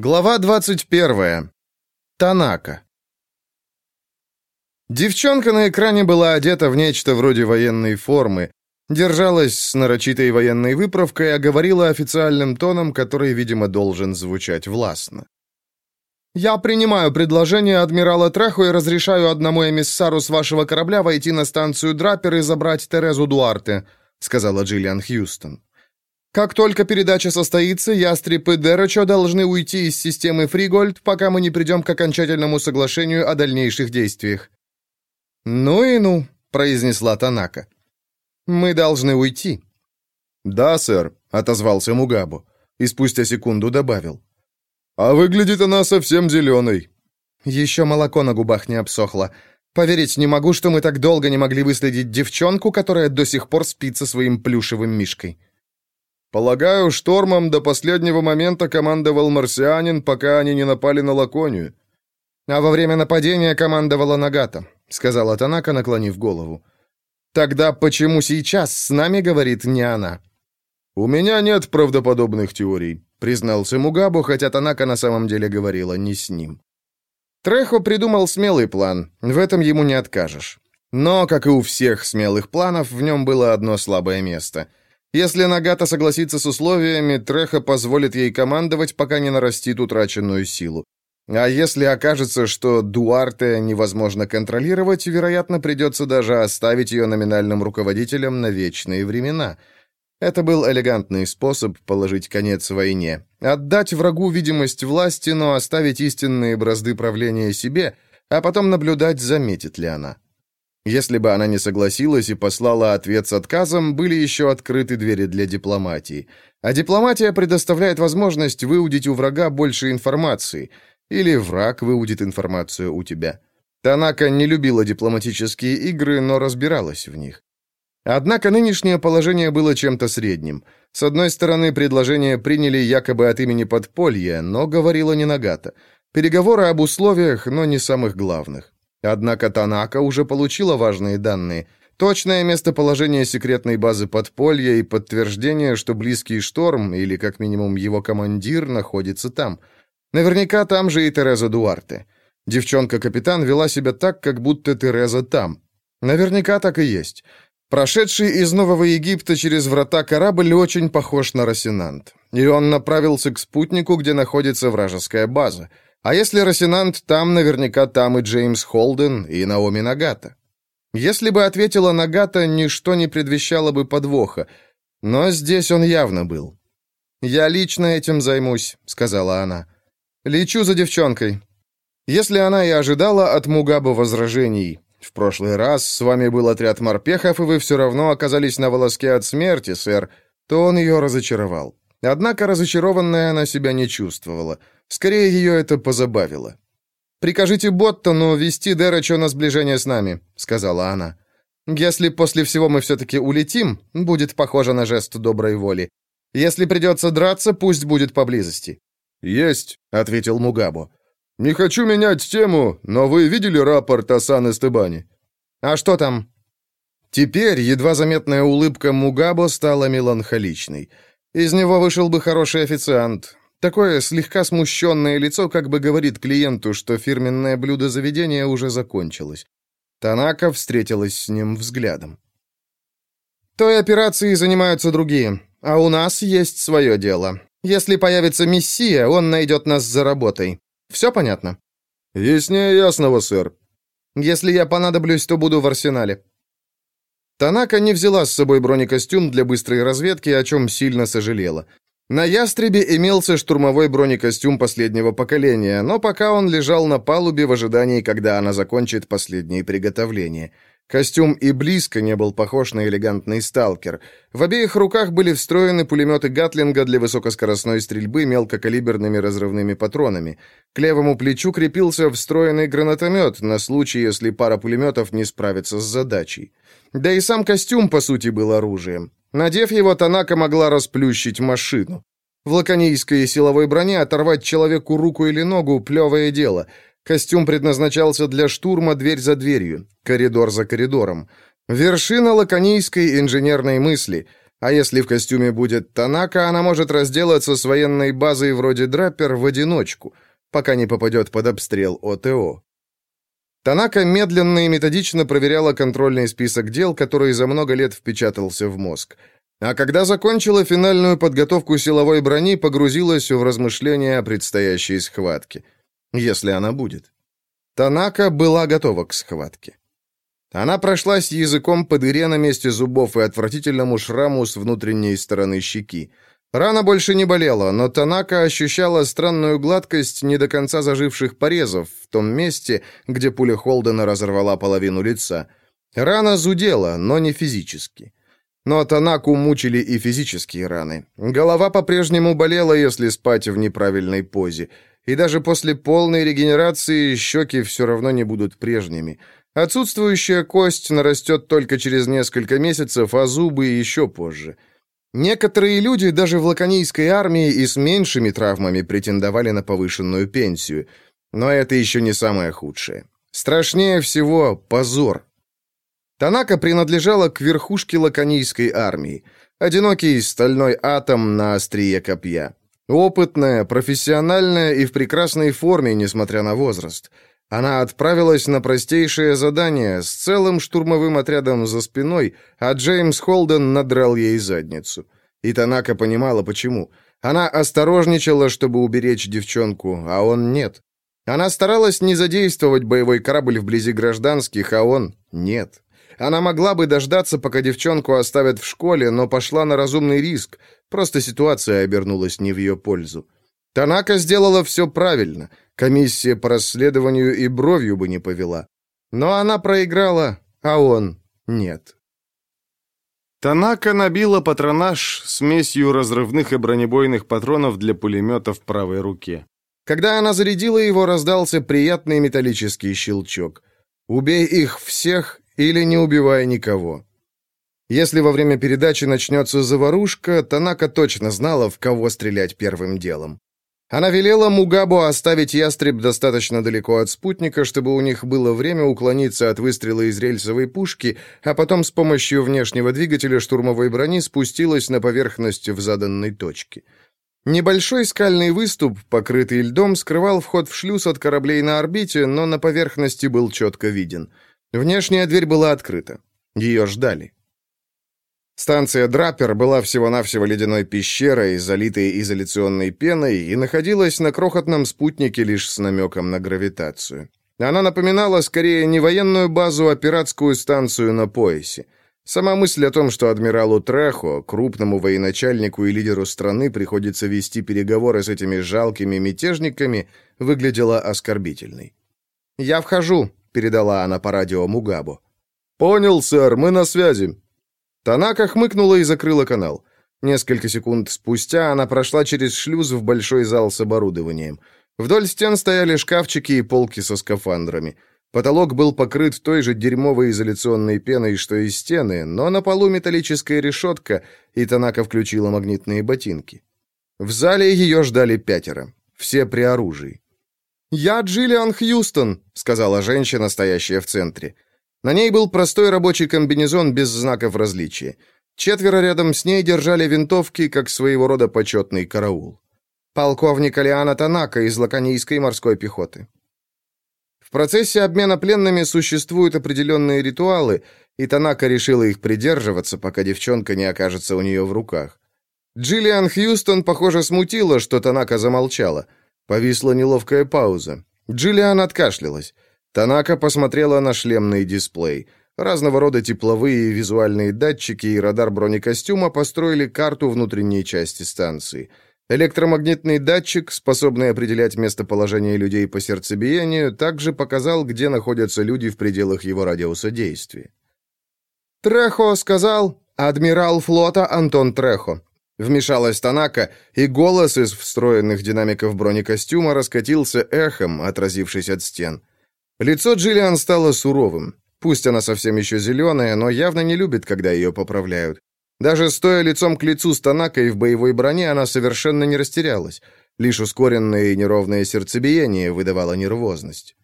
Глава 21. Танака. Девчонка на экране была одета в нечто вроде военной формы, держалась с нарочитой военной выправкой, а говорила официальным тоном, который, видимо, должен звучать властно. «Я принимаю предложение адмирала Треху и разрешаю одному эмиссару с вашего корабля войти на станцию Драпер и забрать Терезу Дуарте», сказала Джиллиан Хьюстон. Как только передача состоится, ястреб и Дерочо должны уйти из системы Фригольд, пока мы не придем к окончательному соглашению о дальнейших действиях». «Ну и ну», — произнесла Танака. «Мы должны уйти». «Да, сэр», — отозвался Мугабу, и спустя секунду добавил. «А выглядит она совсем зеленой». «Еще молоко на губах не обсохло. Поверить не могу, что мы так долго не могли выследить девчонку, которая до сих пор спит со своим плюшевым мишкой». Полагаю, штормом до последнего момента командовал марсианин, пока они не напали на Лаконию. А во время нападения командовала Нагата, сказала Танака, наклонив голову. Тогда почему сейчас с нами говорит не она? У меня нет правдоподобных теорий, признался Мугабу, хотя Танака на самом деле говорила не с ним. Трехо придумал смелый план, в этом ему не откажешь. Но, как и у всех смелых планов, в нем было одно слабое место. Если Нагата согласится с условиями, Треха позволит ей командовать, пока не нарастит утраченную силу. А если окажется, что Дуарте невозможно контролировать, вероятно, придется даже оставить ее номинальным руководителем на вечные времена. Это был элегантный способ положить конец войне. Отдать врагу видимость власти, но оставить истинные бразды правления себе, а потом наблюдать, заметит ли она. Если бы она не согласилась и послала ответ с отказом, были еще открыты двери для дипломатии. А дипломатия предоставляет возможность выудить у врага больше информации. Или враг выудит информацию у тебя. Танака не любила дипломатические игры, но разбиралась в них. Однако нынешнее положение было чем-то средним. С одной стороны, предложение приняли якобы от имени подполья, но говорила не Нагата. Переговоры об условиях, но не самых главных. Однако Танака уже получила важные данные. Точное местоположение секретной базы подполья и подтверждение, что близкий шторм, или как минимум его командир, находится там. Наверняка там же и Тереза Дуарте. Девчонка-капитан вела себя так, как будто Тереза там. Наверняка так и есть. Прошедший из Нового Египта через врата корабль очень похож на Росинант. И он направился к спутнику, где находится вражеская база. А если Росинант там, наверняка там и Джеймс Холден, и Наоми Нагата. Если бы ответила Нагата, ничто не предвещало бы подвоха. Но здесь он явно был. «Я лично этим займусь», — сказала она. «Лечу за девчонкой». Если она и ожидала от Мугаба возражений, «В прошлый раз с вами был отряд морпехов, и вы все равно оказались на волоске от смерти, сэр», то он ее разочаровал. Однако разочарованная она себя не чувствовала. Скорее, ее это позабавило. «Прикажите Боттону вести Дерачо на сближение с нами», — сказала она. «Если после всего мы все-таки улетим, будет похоже на жест доброй воли. Если придется драться, пусть будет поблизости». «Есть», — ответил Мугабо. «Не хочу менять тему, но вы видели рапорт о Сан-Эстебане?» «А что там?» Теперь едва заметная улыбка Мугабо стала меланхоличной. Из него вышел бы хороший официант. Такое слегка смущенное лицо как бы говорит клиенту, что фирменное блюдо заведения уже закончилось. Танака встретилась с ним взглядом. «Той операцией занимаются другие, а у нас есть свое дело. Если появится мессия, он найдет нас за работой. Все понятно?» «Яснее ясного, сэр». «Если я понадоблюсь, то буду в арсенале. Танака не взяла с собой бронекостюм для быстрой разведки, о чем сильно сожалела. На «Ястребе» имелся штурмовой бронекостюм последнего поколения, но пока он лежал на палубе в ожидании, когда она закончит последние приготовления. Костюм и близко не был похож на элегантный сталкер. В обеих руках были встроены пулеметы Гатлинга для высокоскоростной стрельбы мелкокалиберными разрывными патронами. К левому плечу крепился встроенный гранатомет на случай, если пара пулеметов не справится с задачей. Да и сам костюм, по сути, был оружием. Надев его, Танака могла расплющить машину. В лаконийской силовой броне оторвать человеку руку или ногу – плевое дело. Костюм предназначался для штурма дверь за дверью, коридор за коридором. Вершина лаконийской инженерной мысли. А если в костюме будет Танака, она может разделаться с военной базой вроде Драппер в одиночку, пока не попадет под обстрел ОТО. Танака медленно и методично проверяла контрольный список дел, который за много лет впечатался в мозг. А когда закончила финальную подготовку силовой брони, погрузилась в размышления о предстоящей схватке. Если она будет. Танака была готова к схватке. Она прошлась языком по дыре на месте зубов и отвратительному шраму с внутренней стороны щеки. Рана больше не болела, но Танака ощущала странную гладкость не до конца заживших порезов в том месте, где пуля Холдена разорвала половину лица. Рана зудела, но не физически. Но Танаку мучили и физические раны. Голова по-прежнему болела, если спать в неправильной позе. И даже после полной регенерации щеки все равно не будут прежними. Отсутствующая кость нарастет только через несколько месяцев, а зубы еще позже. Некоторые люди даже в лаконийской армии и с меньшими травмами претендовали на повышенную пенсию. Но это еще не самое худшее. Страшнее всего позор. Танака принадлежала к верхушке лаконийской армии. Одинокий стальной атом на острие копья. Опытная, профессиональная и в прекрасной форме, несмотря на возраст – она отправилась на простейшее задание с целым штурмовым отрядом за спиной, а Джеймс Холден надрал ей задницу. И Танака понимала, почему. Она осторожничала, чтобы уберечь девчонку, а он нет. Она старалась не задействовать боевой корабль вблизи гражданских, а он нет. Она могла бы дождаться, пока девчонку оставят в школе, но пошла на разумный риск. Просто ситуация обернулась не в ее пользу. Танака сделала все правильно — Комиссия по расследованию и бровью бы не повела. Но она проиграла, а он нет. Танака набила патронаж смесью разрывных и бронебойных патронов для пулемета в правой руке. Когда она зарядила его, раздался приятный металлический щелчок. «Убей их всех или не убивай никого». Если во время передачи начнется заварушка, Танака точно знала, в кого стрелять первым делом. Она велела Мугабу оставить ястреб достаточно далеко от спутника, чтобы у них было время уклониться от выстрела из рельсовой пушки, а потом с помощью внешнего двигателя штурмовой брони спустилась на поверхность в заданной точке. Небольшой скальный выступ, покрытый льдом, скрывал вход в шлюз от кораблей на орбите, но на поверхности был четко виден. Внешняя дверь была открыта. Ее ждали. Станция Драппер была всего-навсего ледяной пещерой, залитой изоляционной пеной, и находилась на крохотном спутнике лишь с намеком на гравитацию. Она напоминала скорее не военную базу, а пиратскую станцию на поясе. Сама мысль о том, что адмиралу Трехо, крупному военачальнику и лидеру страны, приходится вести переговоры с этими жалкими мятежниками, выглядела оскорбительной. «Я вхожу», — передала она по радио Мугабу. «Понял, сэр, мы на связи», Танака хмыкнула и закрыла канал. Несколько секунд спустя она прошла через шлюз в большой зал с оборудованием. Вдоль стен стояли шкафчики и полки со скафандрами. Потолок был покрыт той же дерьмовой изоляционной пеной, что и стены, но на полу металлическая решетка, и Танака включила магнитные ботинки. В зале ее ждали пятеро, все при оружии. «Я Джиллиан Хьюстон», — сказала женщина, стоящая в центре. На ней был простой рабочий комбинезон без знаков различия. Четверо рядом с ней держали винтовки, как своего рода почетный караул. Полковник Алиана Танака из Лаконийской морской пехоты. В процессе обмена пленными существуют определенные ритуалы, и Танака решила их придерживаться, пока девчонка не окажется у нее в руках. Джиллиан Хьюстон, похоже, смутила, что Танака замолчала. Повисла неловкая пауза. Джиллиан откашлялась. Танака посмотрела на шлемный дисплей. Разного рода тепловые и визуальные датчики и радар бронекостюма построили карту внутренней части станции. Электромагнитный датчик, способный определять местоположение людей по сердцебиению, также показал, где находятся люди в пределах его радиуса действия. «Трехо сказал, адмирал флота Антон Трехо», Вмешалась Танака, и голос из встроенных динамиков бронекостюма раскатился эхом, отразившись от стен. Лицо Джиллиан стало суровым. Пусть она совсем еще зеленая, но явно не любит, когда ее поправляют. Даже стоя лицом к лицу с Танакой в боевой броне, она совершенно не растерялась. Лишь ускоренное и неровное сердцебиение выдавало нервозность.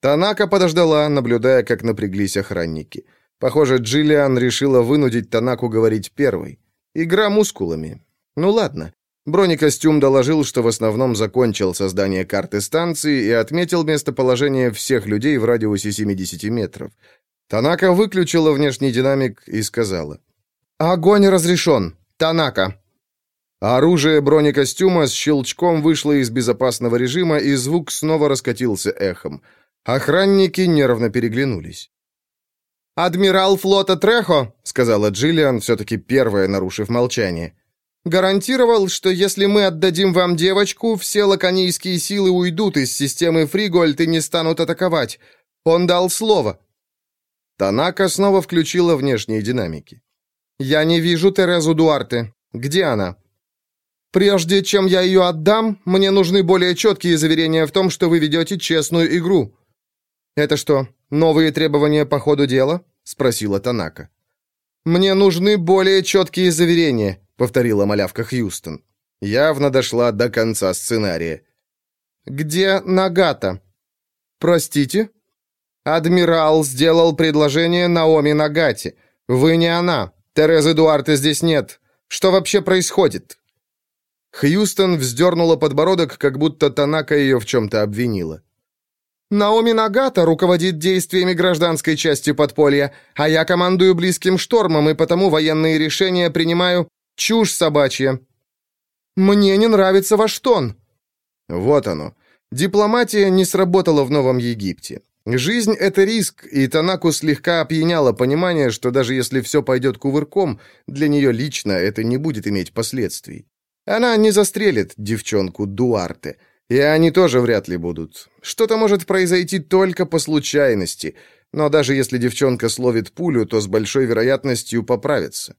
Танака подождала, наблюдая, как напряглись охранники. Похоже, Джиллиан решила вынудить Танаку говорить первой. Игра мускулами. Ну ладно. Бронекостюм доложил, что в основном закончил создание карты станции и отметил местоположение всех людей в радиусе 70 метров. Танака выключила внешний динамик и сказала. «Огонь разрешен. Танака». Оружие бронекостюма с щелчком вышло из безопасного режима, и звук снова раскатился эхом. Охранники нервно переглянулись. «Адмирал флота Трехо», — сказала Джиллиан, все-таки первая, нарушив молчание, «гарантировал, что если мы отдадим вам девочку, все лаконийские силы уйдут из системы Фригольд и не станут атаковать. Он дал слово». Танака снова включила внешние динамики. «Я не вижу Терезу Дуарте. Где она?» Прежде чем я ее отдам, мне нужны более четкие заверения в том, что вы ведете честную игру». «Это что, новые требования по ходу дела?» — спросила Танака. «Мне нужны более четкие заверения», — повторила малявка Хьюстон. Явно дошла до конца сценария. «Где Нагата?» «Простите?» «Адмирал сделал предложение Наоми Нагате. Вы не она. Терезы Дуарте здесь нет. Что вообще происходит?» Хьюстон вздернула подбородок, как будто Танака ее в чем-то обвинила. «Наоми Нагата руководит действиями гражданской части подполья, а я командую близким штормом, и потому военные решения принимаю чушь собачья». «Мне не нравится ваш тон». Вот оно. Дипломатия не сработала в Новом Египте. Жизнь — это риск, и Танаку слегка опьяняло понимание, что даже если все пойдет кувырком, для нее лично это не будет иметь последствий. Она не застрелит девчонку Дуарте. И они тоже вряд ли будут. Что-то может произойти только по случайности, но даже если девчонка словит пулю, то с большой вероятностью поправится.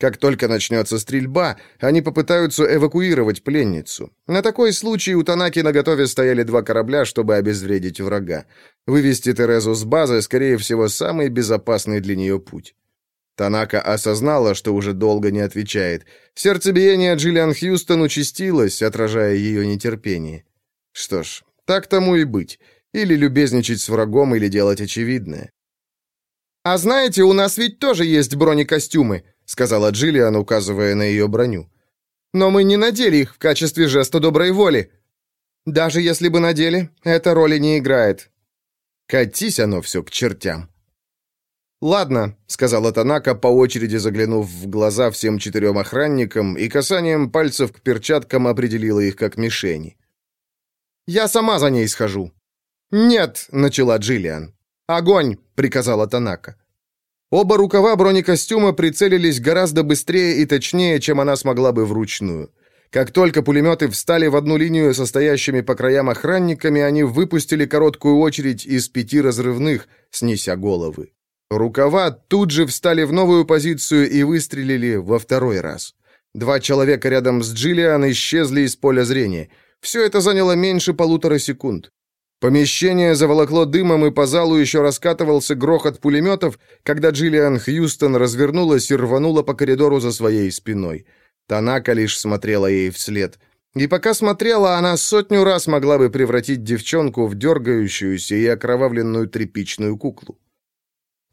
Как только начнется стрельба, они попытаются эвакуировать пленницу. На такой случай у Танаки наготове стояли два корабля, чтобы обезвредить врага. Вывести Терезу с базы, скорее всего, самый безопасный для нее путь. Танака осознала, что уже долго не отвечает. Сердцебиение Джиллиан Хьюстон участилось, отражая ее нетерпение. Что ж, так тому и быть. Или любезничать с врагом, или делать очевидное. «А знаете, у нас ведь тоже есть бронекостюмы», сказала Джиллиан, указывая на ее броню. «Но мы не надели их в качестве жеста доброй воли. Даже если бы надели, эта роли не играет. Катись оно все к чертям». «Ладно», — сказала Танака, по очереди заглянув в глаза всем четырем охранникам и касанием пальцев к перчаткам определила их как мишени. «Я сама за ней схожу». «Нет», — начала Джиллиан. «Огонь», — приказала Танака. Оба рукава бронекостюма прицелились гораздо быстрее и точнее, чем она смогла бы вручную. Как только пулеметы встали в одну линию со стоящими по краям охранниками, они выпустили короткую очередь из пяти разрывных, снеся головы. Рукава тут же встали в новую позицию и выстрелили во второй раз. Два человека рядом с Джиллиан исчезли из поля зрения. Все это заняло меньше полутора секунд. Помещение заволокло дымом, и по залу еще раскатывался грохот пулеметов, когда Джиллиан Хьюстон развернулась и рванула по коридору за своей спиной. Танака лишь смотрела ей вслед. И пока смотрела, она сотню раз могла бы превратить девчонку в дергающуюся и окровавленную тряпичную куклу.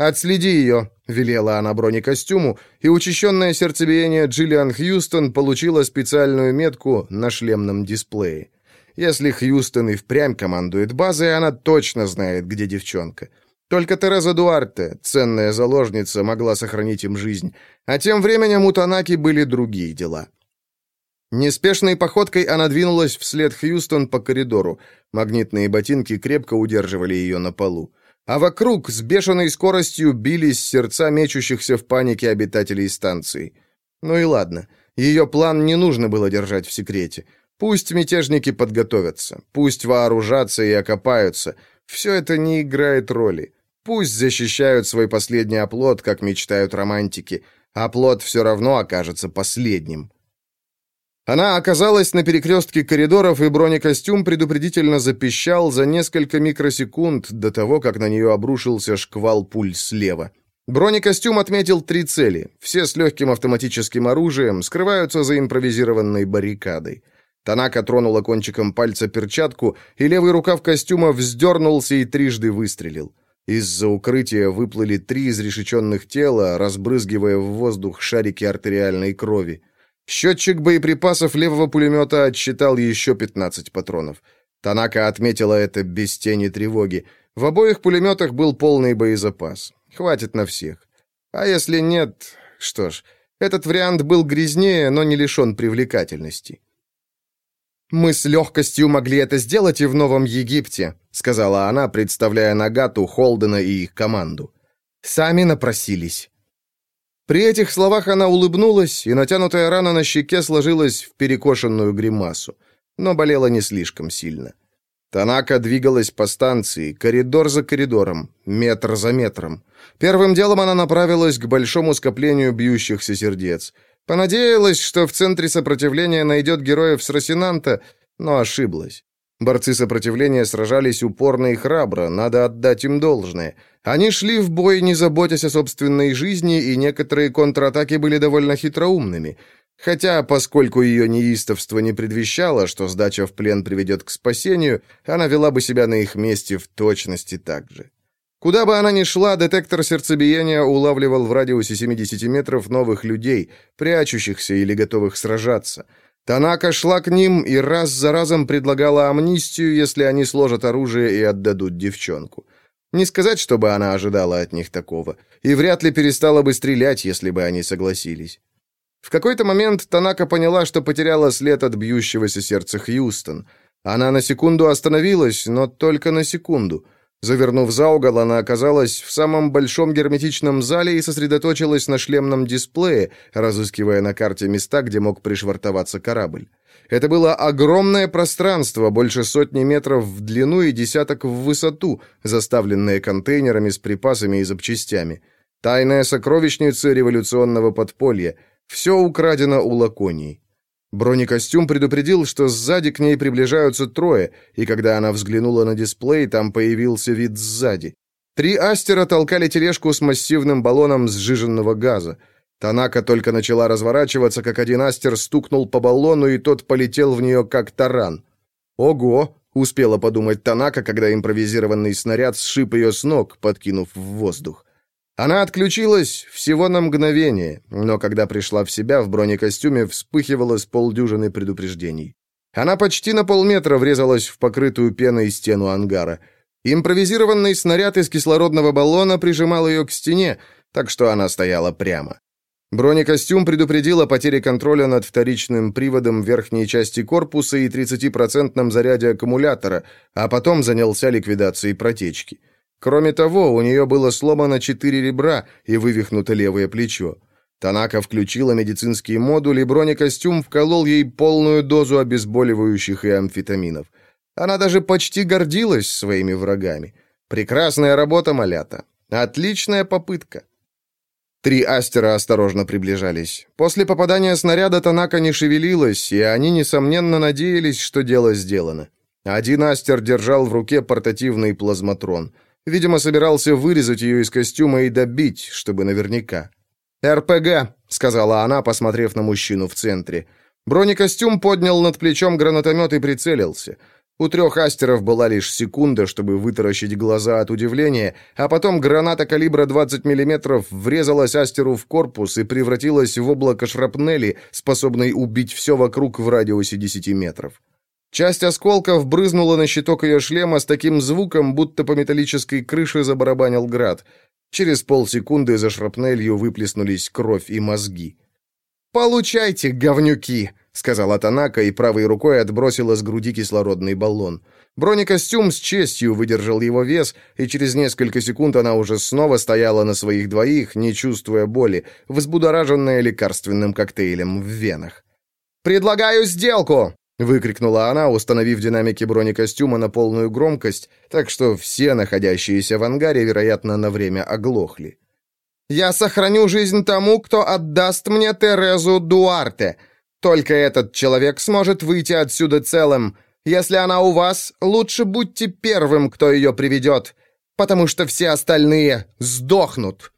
«Отследи ее», — велела она бронекостюму, и учащенное сердцебиение Джиллиан Хьюстон получила специальную метку на шлемном дисплее. Если Хьюстон и впрямь командует базой, она точно знает, где девчонка. Только Тереза Дуарте, ценная заложница, могла сохранить им жизнь. А тем временем у Танаки были другие дела. Неспешной походкой она двинулась вслед Хьюстон по коридору. Магнитные ботинки крепко удерживали ее на полу а вокруг с бешеной скоростью бились сердца мечущихся в панике обитателей станции. Ну и ладно, ее план не нужно было держать в секрете. Пусть мятежники подготовятся, пусть вооружатся и окопаются. Все это не играет роли. Пусть защищают свой последний оплот, как мечтают романтики. Оплот все равно окажется последним. Она оказалась на перекрестке коридоров, и бронекостюм предупредительно запищал за несколько микросекунд до того, как на нее обрушился шквал пуль слева. Бронекостюм отметил три цели. Все с легким автоматическим оружием скрываются за импровизированной баррикадой. Танака тронула кончиком пальца перчатку, и левый рукав костюма вздернулся и трижды выстрелил. Из-за укрытия выплыли три изрешеченных тела, разбрызгивая в воздух шарики артериальной крови. Счетчик боеприпасов левого пулемета отсчитал еще 15 патронов. Танака отметила это без тени тревоги. В обоих пулеметах был полный боезапас. Хватит на всех. А если нет... Что ж, этот вариант был грязнее, но не лишен привлекательности. «Мы с легкостью могли это сделать и в Новом Египте», сказала она, представляя Нагату, Холдена и их команду. «Сами напросились». При этих словах она улыбнулась, и натянутая рана на щеке сложилась в перекошенную гримасу, но болела не слишком сильно. Танака двигалась по станции, коридор за коридором, метр за метром. Первым делом она направилась к большому скоплению бьющихся сердец. Понадеялась, что в центре сопротивления найдет героев с Росинанта, но ошиблась. Борцы сопротивления сражались упорно и храбро, надо отдать им должное. Они шли в бой, не заботясь о собственной жизни, и некоторые контратаки были довольно хитроумными. Хотя, поскольку ее неистовство не предвещало, что сдача в плен приведет к спасению, она вела бы себя на их месте в точности так же. Куда бы она ни шла, детектор сердцебиения улавливал в радиусе 70 метров новых людей, прячущихся или готовых сражаться – Танака шла к ним и раз за разом предлагала амнистию, если они сложат оружие и отдадут девчонку. Не сказать, чтобы она ожидала от них такого, и вряд ли перестала бы стрелять, если бы они согласились. В какой-то момент Танака поняла, что потеряла след от бьющегося сердца Хьюстон. Она на секунду остановилась, но только на секунду — Завернув за угол, она оказалась в самом большом герметичном зале и сосредоточилась на шлемном дисплее, разыскивая на карте места, где мог пришвартоваться корабль. Это было огромное пространство, больше сотни метров в длину и десяток в высоту, заставленное контейнерами с припасами и запчастями. Тайная сокровищница революционного подполья. Все украдено у Лаконии. Бронекостюм предупредил, что сзади к ней приближаются трое, и когда она взглянула на дисплей, там появился вид сзади. Три астера толкали тележку с массивным баллоном сжиженного газа. Танака только начала разворачиваться, как один астер стукнул по баллону, и тот полетел в нее как таран. «Ого!» — успела подумать Танака, когда импровизированный снаряд сшиб ее с ног, подкинув в воздух. Она отключилась всего на мгновение, но когда пришла в себя, в бронекостюме вспыхивало с полдюжины предупреждений. Она почти на полметра врезалась в покрытую пеной стену ангара. Импровизированный снаряд из кислородного баллона прижимал ее к стене, так что она стояла прямо. Бронекостюм предупредил о потере контроля над вторичным приводом верхней части корпуса и 30% заряде аккумулятора, а потом занялся ликвидацией протечки. Кроме того, у нее было сломано четыре ребра и вывихнуто левое плечо. Танака включила медицинский модуль, и бронекостюм вколол ей полную дозу обезболивающих и амфетаминов. Она даже почти гордилась своими врагами. Прекрасная работа, малята. Отличная попытка. Три астера осторожно приближались. После попадания снаряда Танака не шевелилась, и они, несомненно, надеялись, что дело сделано. Один астер держал в руке портативный плазматрон — Видимо, собирался вырезать ее из костюма и добить, чтобы наверняка. «РПГ», — сказала она, посмотрев на мужчину в центре. Бронекостюм поднял над плечом гранатомет и прицелился. У трех астеров была лишь секунда, чтобы вытаращить глаза от удивления, а потом граната калибра 20 мм врезалась астеру в корпус и превратилась в облако шрапнели, способной убить все вокруг в радиусе 10 метров. Часть осколков брызнула на щиток ее шлема с таким звуком, будто по металлической крыше забарабанил град. Через полсекунды за шрапнелью выплеснулись кровь и мозги. «Получайте, говнюки!» — сказала Танака и правой рукой отбросила с груди кислородный баллон. Бронекостюм с честью выдержал его вес, и через несколько секунд она уже снова стояла на своих двоих, не чувствуя боли, взбудораженная лекарственным коктейлем в венах. «Предлагаю сделку!» Выкрикнула она, установив динамики бронекостюма на полную громкость, так что все находящиеся в ангаре, вероятно, на время оглохли. «Я сохраню жизнь тому, кто отдаст мне Терезу Дуарте. Только этот человек сможет выйти отсюда целым. Если она у вас, лучше будьте первым, кто ее приведет, потому что все остальные сдохнут».